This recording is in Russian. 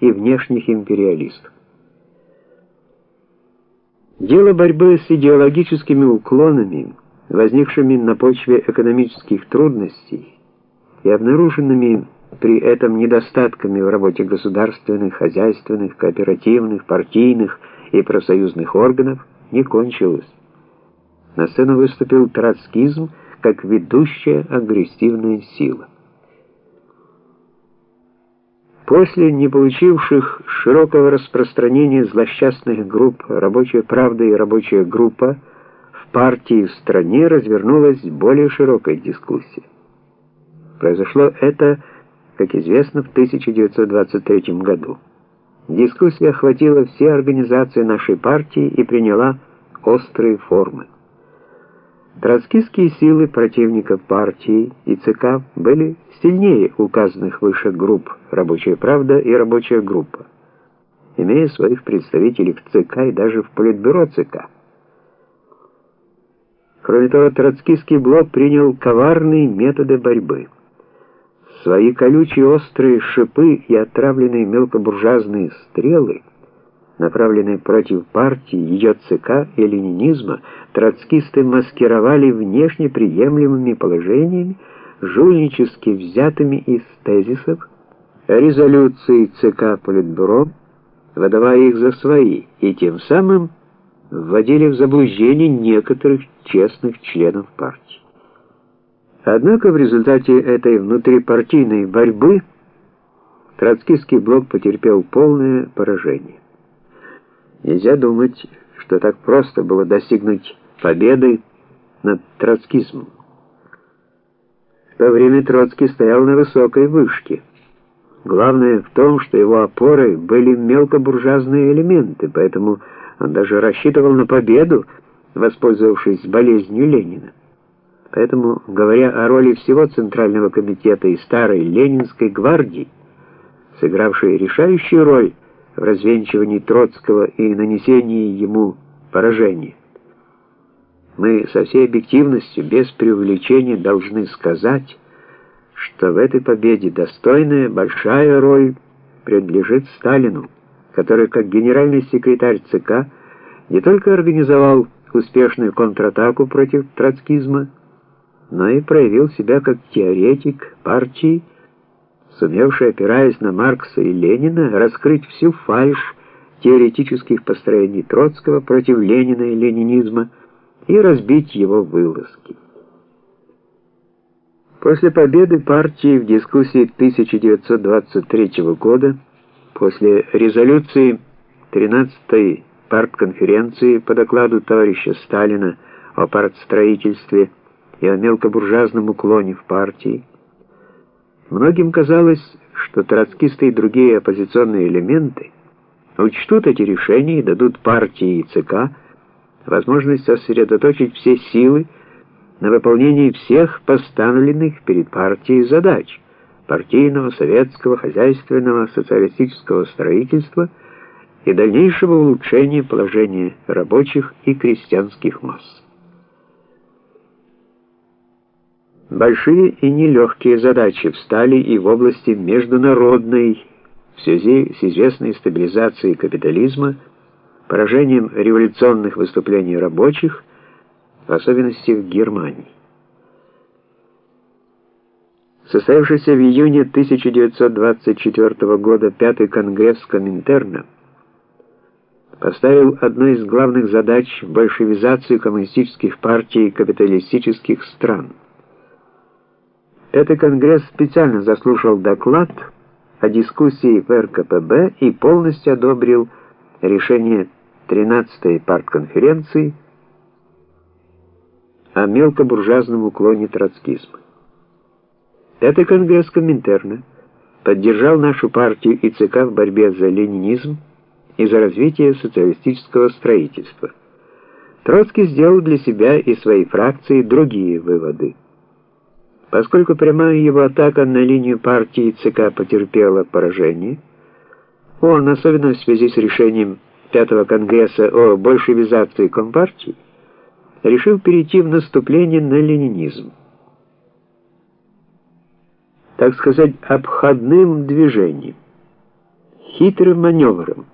и внешних империалистов. Дело борьбы с идеологическими уклонами, возникшими на почве экономических трудностей и обнаруженными при этом недостатками в работе государственных, хозяйственных, кооперативных, партийных и профсоюзных органов, не кончилось. На сцену выступил троцкизм как ведущая агрессивная сила. После не получивших широкого распространения злосчастных групп «Рабочая правда» и «Рабочая группа» в партии в стране развернулась более широкая дискуссия. Произошло это, как известно, в 1923 году. Дискуссия охватила все организации нашей партии и приняла острые формы. Троцкистские силы противников партии и ЦК были сильнее указанных выше групп «Рабочая правда» и «Рабочая группа», имея своих представителей в ЦК и даже в Политбюро ЦК. Кроме того, троцкистский блок принял коварные методы борьбы. Свои колючие острые шипы и отравленные мелкобуржуазные стрелы – направленные против партии, ее ЦК и ленинизма, троцкисты маскировали внешне приемлемыми положениями, жульнически взятыми из тезисов, резолюции ЦК Политбюро, выдавая их за свои, и тем самым вводили в заблуждение некоторых честных членов партии. Однако в результате этой внутрипартийной борьбы троцкистский блок потерпел полное поражение. Нельзя думать, что так просто было достигнуть победы над троцкизмом. В то время Троцкий стоял на высокой вышке. Главное в том, что его опорой были мелкобуржуазные элементы, поэтому он даже рассчитывал на победу, воспользовавшись болезнью Ленина. Поэтому, говоря о роли всего Центрального комитета и старой Ленинской гвардии, сыгравшей решающую роль в развенчивании Троцкого и нанесении ему поражения. Мы со всей объективностью, без преувеличения, должны сказать, что в этой победе достойная большая роль принадлежит Сталину, который как генеральный секретарь ЦК не только организовал успешную контратаку против троцкизма, но и проявил себя как теоретик партии, сумевший, опираясь на Маркса и Ленина, раскрыть всю фальшь теоретических построений Троцкого против Ленина и ленинизма и разбить его вылазки. После победы партии в дискуссии 1923 года, после резолюции 13-й партконференции по докладу товарища Сталина о партстроительстве и о мелкобуржуазном уклоне в партии, Многим казалось, что троцкисты и другие оппозиционные элементы учтут эти решения и дадут партии и ЦК возможность сосредоточить все силы на выполнении всех поставленных перед партией задач партийного, советского, хозяйственного, социалистического строительства и дальнейшего улучшения положения рабочих и крестьянских масс. Большие и нелегкие задачи встали и в области международной, в связи с известной стабилизацией капитализма, поражением революционных выступлений рабочих, в особенности в Германии. Состоявшийся в июне 1924 года Пятый Конгресс Коминтерна поставил одной из главных задач большевизацию коммунистических партий капиталистических стран – этот конгресс специально заслушал доклад о дискуссии в РКПБ и полностью одобрил решение 13-й партконференции о мелкобуржуазном уклоне троцкизма. Этот конгресс Коминтерна поддержал нашу партию и ЦК в борьбе за ленинизм и за развитие социалистического строительства. Троцкий сделал для себя и своей фракции другие выводы. Поскольку прямая его атака на линию партии ЦК потерпела поражение, он, особенно в связи с решением Пятого Конгресса о большевизации Компартии, решил перейти в наступление на ленинизм. Так сказать, обходным движением. хитрым маневром,